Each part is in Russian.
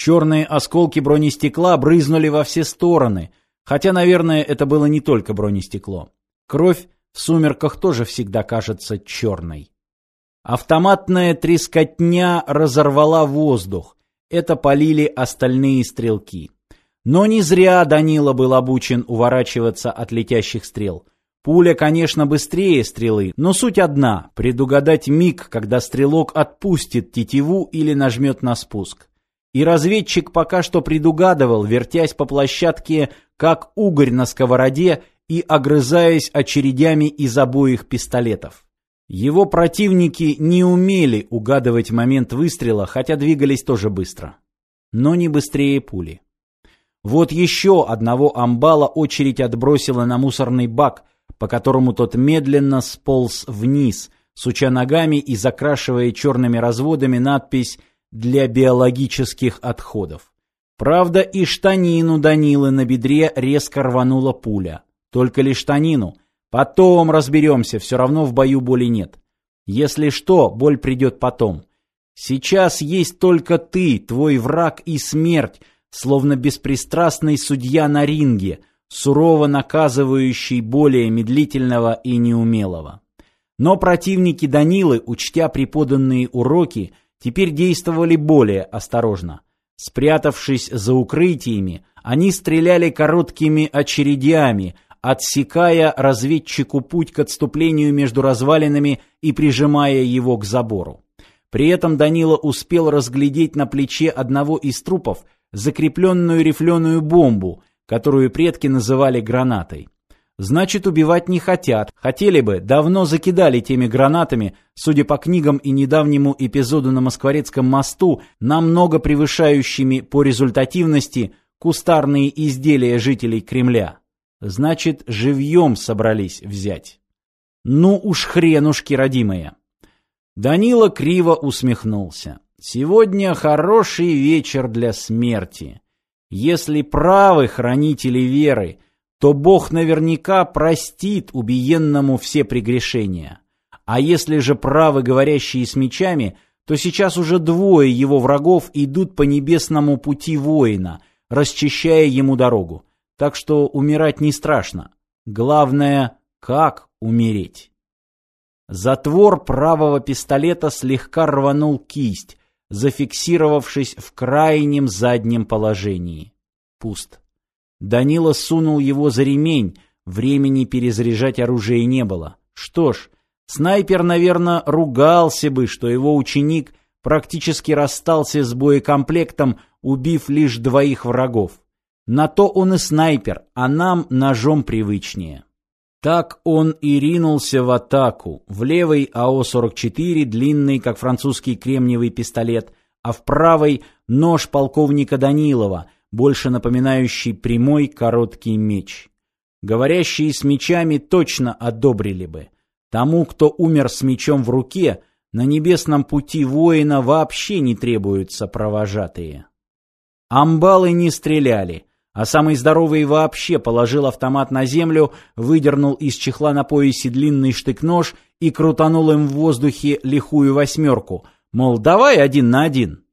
Черные осколки бронестекла брызнули во все стороны, хотя, наверное, это было не только бронестекло. Кровь в сумерках тоже всегда кажется черной. Автоматная трескотня разорвала воздух. Это полили остальные стрелки. Но не зря Данила был обучен уворачиваться от летящих стрел. Пуля, конечно, быстрее стрелы, но суть одна – предугадать миг, когда стрелок отпустит тетиву или нажмет на спуск. И разведчик пока что предугадывал, вертясь по площадке, как угорь на сковороде и огрызаясь очередями из обоих пистолетов. Его противники не умели угадывать момент выстрела, хотя двигались тоже быстро. Но не быстрее пули. Вот еще одного амбала очередь отбросила на мусорный бак, по которому тот медленно сполз вниз, суча ногами и закрашивая черными разводами надпись «Для биологических отходов». Правда, и штанину Данилы на бедре резко рванула пуля. Только лишь штанину. Потом разберемся, все равно в бою боли нет. Если что, боль придет потом. Сейчас есть только ты, твой враг и смерть, словно беспристрастный судья на ринге, сурово наказывающий более медлительного и неумелого. Но противники Данилы, учтя преподанные уроки, теперь действовали более осторожно. Спрятавшись за укрытиями, они стреляли короткими очередями, отсекая разведчику путь к отступлению между развалинами и прижимая его к забору. При этом Данила успел разглядеть на плече одного из трупов закрепленную рифленую бомбу, которую предки называли гранатой. Значит, убивать не хотят. Хотели бы, давно закидали теми гранатами, судя по книгам и недавнему эпизоду на Москворецком мосту, намного превышающими по результативности кустарные изделия жителей Кремля. Значит, живьем собрались взять. Ну уж хренушки, родимые. Данила криво усмехнулся. Сегодня хороший вечер для смерти. Если правы хранители веры, то Бог наверняка простит убиенному все прегрешения. А если же правы говорящие с мечами, то сейчас уже двое его врагов идут по небесному пути воина, расчищая ему дорогу. Так что умирать не страшно. Главное, как умереть. Затвор правого пистолета слегка рванул кисть, зафиксировавшись в крайнем заднем положении. Пуст. Данила сунул его за ремень, времени перезаряжать оружие не было. Что ж, снайпер, наверное, ругался бы, что его ученик практически расстался с боекомплектом, убив лишь двоих врагов. На то он и снайпер, а нам ножом привычнее. Так он и ринулся в атаку. В левой АО-44, длинный, как французский кремниевый пистолет, а в правой нож полковника Данилова, больше напоминающий прямой короткий меч. Говорящие с мечами точно одобрили бы. Тому, кто умер с мечом в руке, на небесном пути воина вообще не требуются провожатые. Амбалы не стреляли — а самый здоровый вообще положил автомат на землю, выдернул из чехла на поясе длинный штык-нож и крутанул им в воздухе лихую восьмерку, мол, давай один на один.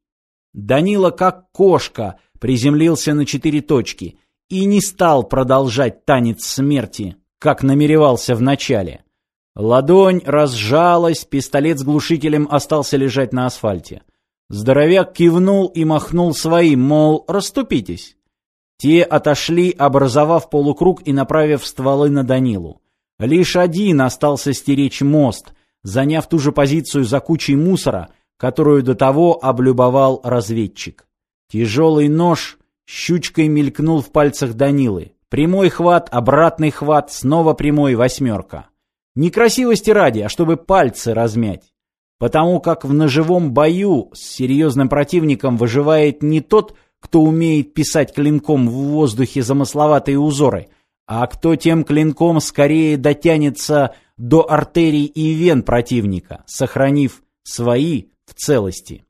Данила, как кошка, приземлился на четыре точки и не стал продолжать танец смерти, как намеревался вначале. Ладонь разжалась, пистолет с глушителем остался лежать на асфальте. Здоровяк кивнул и махнул своим, мол, расступитесь. Те отошли, образовав полукруг и направив стволы на Данилу. Лишь один остался стеречь мост, заняв ту же позицию за кучей мусора, которую до того облюбовал разведчик. Тяжелый нож щучкой мелькнул в пальцах Данилы. Прямой хват, обратный хват, снова прямой восьмерка. Не красивости ради, а чтобы пальцы размять. Потому как в ножевом бою с серьезным противником выживает не тот, кто умеет писать клинком в воздухе замысловатые узоры, а кто тем клинком скорее дотянется до артерий и вен противника, сохранив свои в целости.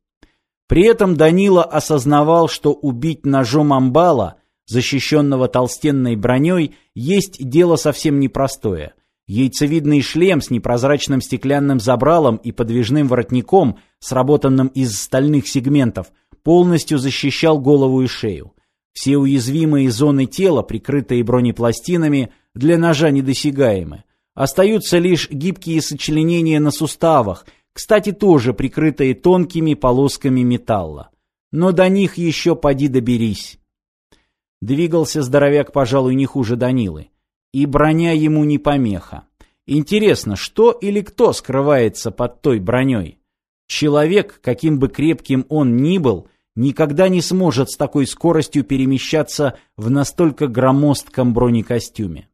При этом Данила осознавал, что убить ножом амбала, защищенного толстенной броней, есть дело совсем непростое. Яйцевидный шлем с непрозрачным стеклянным забралом и подвижным воротником, сработанным из стальных сегментов – полностью защищал голову и шею. Все уязвимые зоны тела, прикрытые бронепластинами, для ножа недосягаемы. Остаются лишь гибкие сочленения на суставах, кстати, тоже прикрытые тонкими полосками металла. Но до них еще поди доберись. Двигался здоровяк, пожалуй, не хуже Данилы. И броня ему не помеха. Интересно, что или кто скрывается под той броней? Человек, каким бы крепким он ни был, никогда не сможет с такой скоростью перемещаться в настолько громоздком бронекостюме.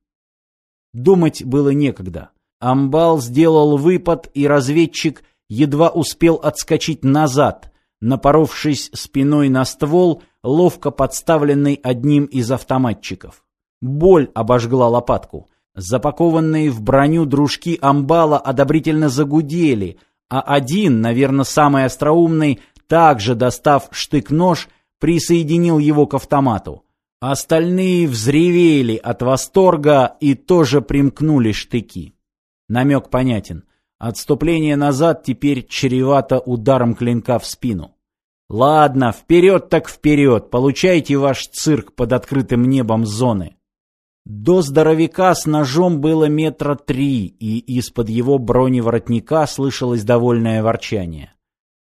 Думать было некогда. Амбал сделал выпад, и разведчик едва успел отскочить назад, напоровшись спиной на ствол, ловко подставленный одним из автоматчиков. Боль обожгла лопатку. Запакованные в броню дружки амбала одобрительно загудели, а один, наверное, самый остроумный, также достав штык-нож, присоединил его к автомату. Остальные взревели от восторга и тоже примкнули штыки. Намек понятен. Отступление назад теперь чревато ударом клинка в спину. Ладно, вперед так вперед, получайте ваш цирк под открытым небом зоны. До здоровяка с ножом было метра три, и из-под его броневоротника слышалось довольное ворчание.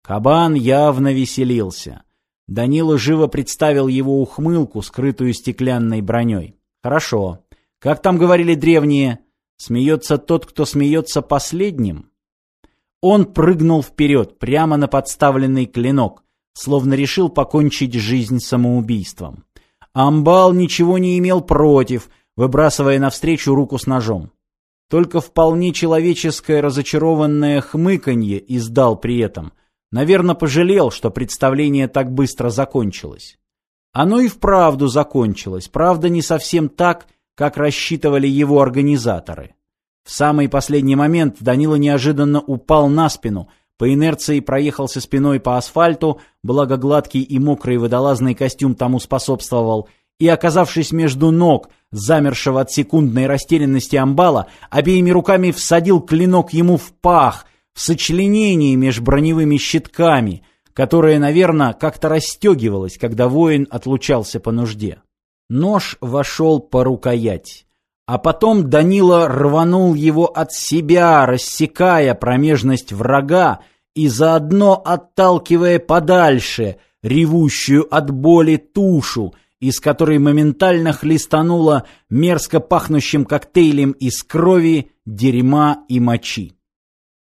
Кабан явно веселился. Данила живо представил его ухмылку, скрытую стеклянной броней. Хорошо. Как там говорили древние, смеется тот, кто смеется последним? Он прыгнул вперед, прямо на подставленный клинок, словно решил покончить жизнь самоубийством. Амбал ничего не имел против, выбрасывая навстречу руку с ножом. Только вполне человеческое разочарованное хмыканье издал при этом, Наверное, пожалел, что представление так быстро закончилось. Оно и вправду закончилось, правда, не совсем так, как рассчитывали его организаторы. Самый последний момент Данила неожиданно упал на спину, по инерции проехался спиной по асфальту, благо гладкий и мокрый водолазный костюм тому способствовал, и, оказавшись между ног, замершего от секундной растерянности амбала, обеими руками всадил клинок ему в пах, в сочленении меж броневыми щитками, которое, наверное, как-то расстегивалось, когда воин отлучался по нужде. Нож вошел по рукоять. А потом Данила рванул его от себя, рассекая промежность врага и заодно отталкивая подальше ревущую от боли тушу, из которой моментально хлестануло мерзко пахнущим коктейлем из крови, дерьма и мочи.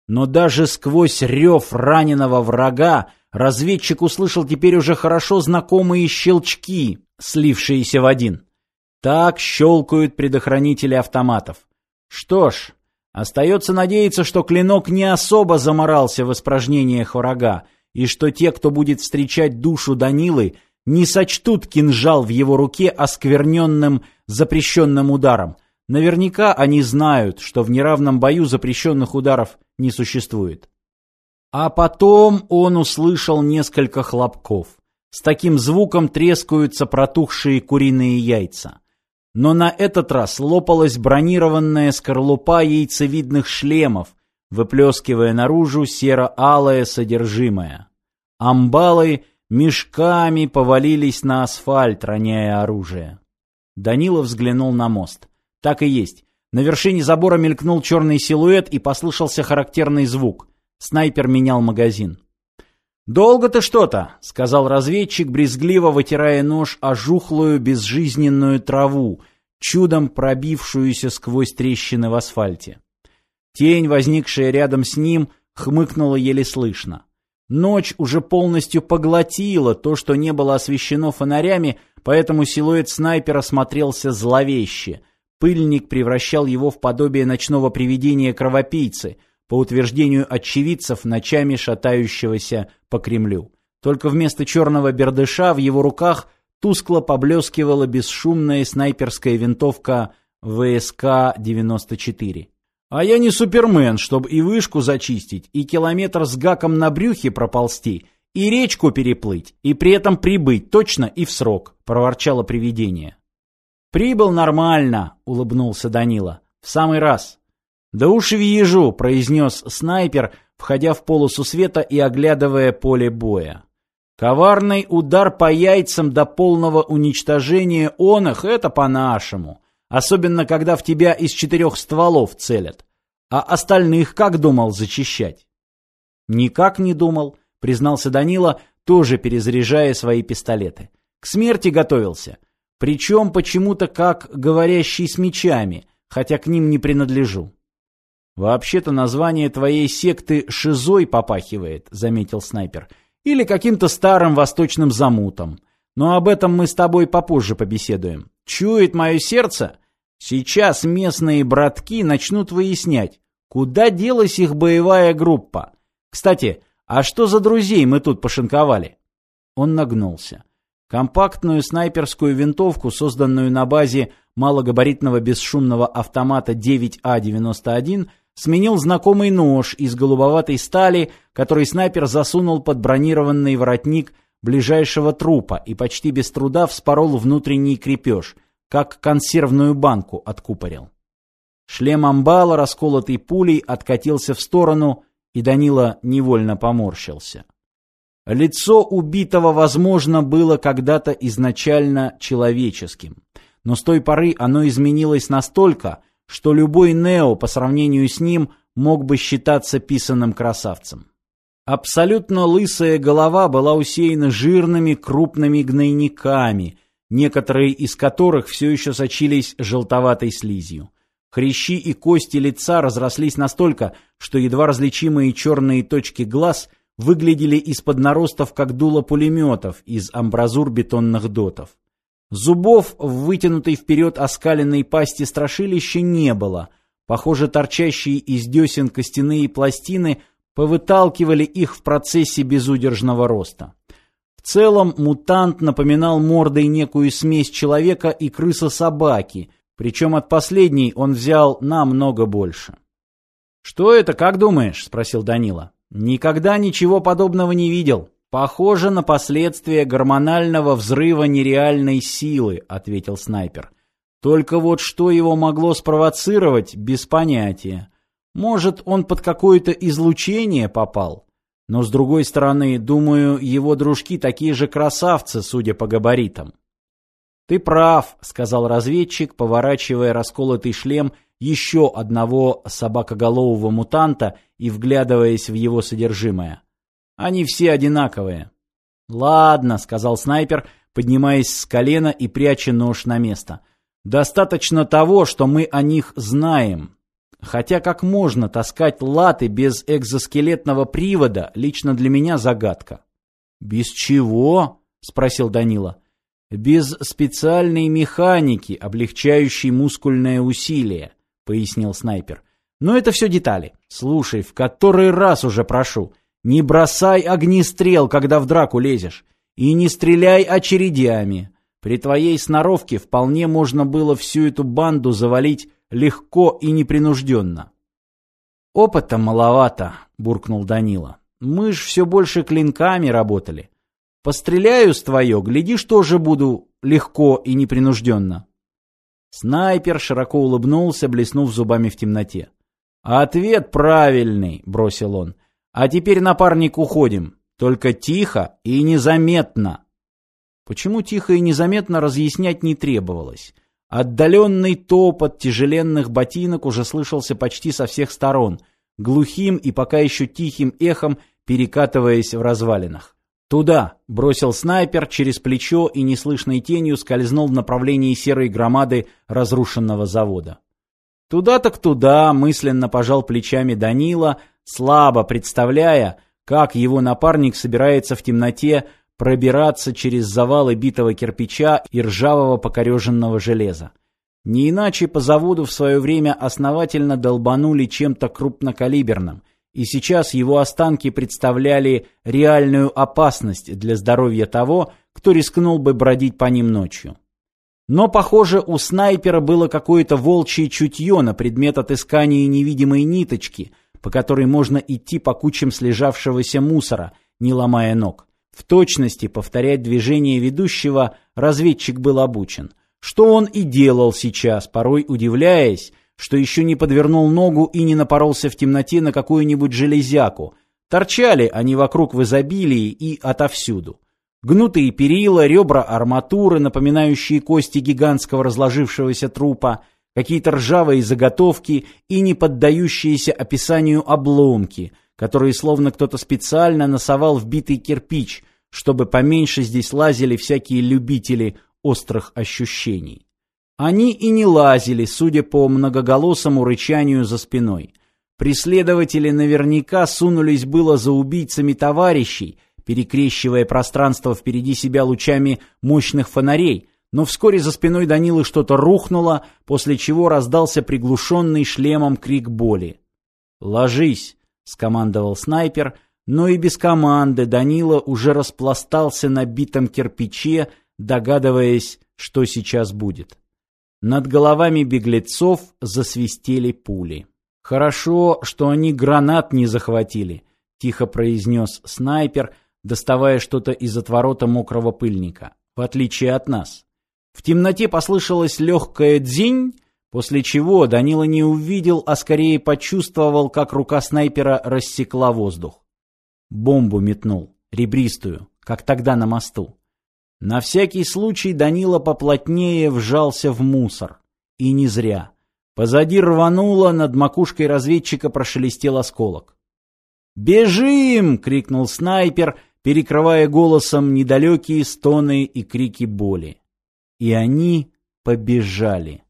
Но даже сквозь рев раненого врага разведчик услышал теперь уже хорошо знакомые щелчки, слившиеся в один. Так щелкают предохранители автоматов. Что ж, остается надеяться, что клинок не особо заморался в испражнениях врага, и что те, кто будет встречать душу Данилы, не сочтут кинжал в его руке оскверненным запрещенным ударом. Наверняка они знают, что в неравном бою запрещенных ударов не существует. А потом он услышал несколько хлопков. С таким звуком трескаются протухшие куриные яйца. Но на этот раз лопалась бронированная скорлупа яйцевидных шлемов, выплескивая наружу серо-алое содержимое. Амбалы мешками повалились на асфальт, роняя оружие. Данила взглянул на мост. Так и есть. На вершине забора мелькнул черный силуэт и послышался характерный звук. Снайпер менял магазин. «Долго ты что-то», — сказал разведчик, брезгливо вытирая нож о жухлую безжизненную траву, чудом пробившуюся сквозь трещины в асфальте. Тень, возникшая рядом с ним, хмыкнула еле слышно. Ночь уже полностью поглотила то, что не было освещено фонарями, поэтому силуэт снайпера смотрелся зловеще — Пыльник превращал его в подобие ночного привидения кровопийцы, по утверждению очевидцев, ночами шатающегося по Кремлю. Только вместо черного бердыша в его руках тускло поблескивала бесшумная снайперская винтовка ВСК-94. А я не супермен, чтобы и вышку зачистить, и километр с гаком на брюхе проползти, и речку переплыть, и при этом прибыть точно и в срок, проворчало привидение. «Прибыл нормально», — улыбнулся Данила. «В самый раз». «Да уж вижу», — произнес снайпер, входя в полосу света и оглядывая поле боя. Коварный удар по яйцам до полного уничтожения он их — это по-нашему. Особенно, когда в тебя из четырех стволов целят. А остальных как думал зачищать? Никак не думал, признался Данила, тоже перезаряжая свои пистолеты. К смерти готовился. Причем почему-то как говорящий с мечами, хотя к ним не принадлежу. «Вообще-то название твоей секты «Шизой» попахивает», — заметил снайпер. Или каким-то старым восточным замутом. Но об этом мы с тобой попозже побеседуем. Чует мое сердце? Сейчас местные братки начнут выяснять, куда делась их боевая группа. Кстати, а что за друзей мы тут пошинковали? Он нагнулся. Компактную снайперскую винтовку, созданную на базе малогабаритного бесшумного автомата 9А91, сменил знакомый нож из голубоватой стали, который снайпер засунул под бронированный воротник ближайшего трупа и почти без труда вспорол внутренний крепеж, как консервную банку откупорил. Шлем амбала, расколотый пулей, откатился в сторону, и Данила невольно поморщился. Лицо убитого, возможно, было когда-то изначально человеческим, но с той поры оно изменилось настолько, что любой Нео по сравнению с ним мог бы считаться писанным красавцем. Абсолютно лысая голова была усеяна жирными крупными гнойниками, некоторые из которых все еще сочились желтоватой слизью. Хрящи и кости лица разрослись настолько, что едва различимые черные точки глаз выглядели из-под наростов, как дуло пулеметов из амбразур бетонных дотов. Зубов в вытянутой вперед оскаленной пасти страшилища не было. Похоже, торчащие из десен костяные пластины повыталкивали их в процессе безудержного роста. В целом мутант напоминал мордой некую смесь человека и крыса-собаки, причем от последней он взял намного больше. «Что это, как думаешь?» – спросил Данила. «Никогда ничего подобного не видел». «Похоже на последствия гормонального взрыва нереальной силы», — ответил снайпер. «Только вот что его могло спровоцировать, без понятия. Может, он под какое-то излучение попал? Но, с другой стороны, думаю, его дружки такие же красавцы, судя по габаритам». «Ты прав», — сказал разведчик, поворачивая расколотый шлем еще одного собакоголового мутанта и вглядываясь в его содержимое. Они все одинаковые. Ладно, сказал снайпер, поднимаясь с колена и пряча нож на место. Достаточно того, что мы о них знаем. Хотя как можно таскать латы без экзоскелетного привода, лично для меня загадка. Без чего? спросил Данила. Без специальной механики, облегчающей мускульное усилие, пояснил снайпер. Но это все детали. Слушай, в который раз уже прошу. Не бросай огнестрел, когда в драку лезешь, и не стреляй очередями. При твоей сноровке вполне можно было всю эту банду завалить легко и непринужденно. «Опыта маловато», — буркнул Данила. «Мы ж все больше клинками работали. Постреляю с твое, глядишь, тоже буду легко и непринужденно». Снайпер широко улыбнулся, блеснув зубами в темноте. «Ответ правильный», — бросил он. А теперь, напарник, уходим. Только тихо и незаметно. Почему тихо и незаметно разъяснять не требовалось. Отдаленный топот тяжеленных ботинок уже слышался почти со всех сторон, глухим и пока еще тихим эхом перекатываясь в развалинах. «Туда!» — бросил снайпер через плечо и неслышной тенью скользнул в направлении серой громады разрушенного завода. «Туда так туда!» — мысленно пожал плечами Данила, слабо представляя, как его напарник собирается в темноте пробираться через завалы битого кирпича и ржавого покореженного железа. Не иначе по заводу в свое время основательно долбанули чем-то крупнокалиберным, и сейчас его останки представляли реальную опасность для здоровья того, кто рискнул бы бродить по ним ночью. Но, похоже, у снайпера было какое-то волчье чутье на предмет отыскания невидимой ниточки, по которой можно идти по кучам слежавшегося мусора, не ломая ног. В точности повторять движение ведущего разведчик был обучен. Что он и делал сейчас, порой удивляясь, что еще не подвернул ногу и не напоролся в темноте на какую-нибудь железяку. Торчали они вокруг в изобилии и отовсюду. Гнутые перила, ребра арматуры, напоминающие кости гигантского разложившегося трупа, какие-то ржавые заготовки и не поддающиеся описанию обломки, которые словно кто-то специально носовал в битый кирпич, чтобы поменьше здесь лазили всякие любители острых ощущений. Они и не лазили, судя по многоголосому рычанию за спиной. Преследователи наверняка сунулись было за убийцами товарищей, перекрещивая пространство впереди себя лучами мощных фонарей, но вскоре за спиной Данилы что-то рухнуло, после чего раздался приглушенный шлемом крик боли. «Ложись!» — скомандовал снайпер, но и без команды Данила уже распластался на битом кирпиче, догадываясь, что сейчас будет. Над головами беглецов засвистели пули. «Хорошо, что они гранат не захватили», — тихо произнес снайпер, доставая что-то из отворота мокрого пыльника, в отличие от нас. В темноте послышалось легкое дзинь, после чего Данила не увидел, а скорее почувствовал, как рука снайпера рассекла воздух. Бомбу метнул, ребристую, как тогда на мосту. На всякий случай Данила поплотнее вжался в мусор. И не зря. Позади рвануло, над макушкой разведчика прошелестел осколок. «Бежим!» — крикнул снайпер, перекрывая голосом недалекие стоны и крики боли. И они побежали.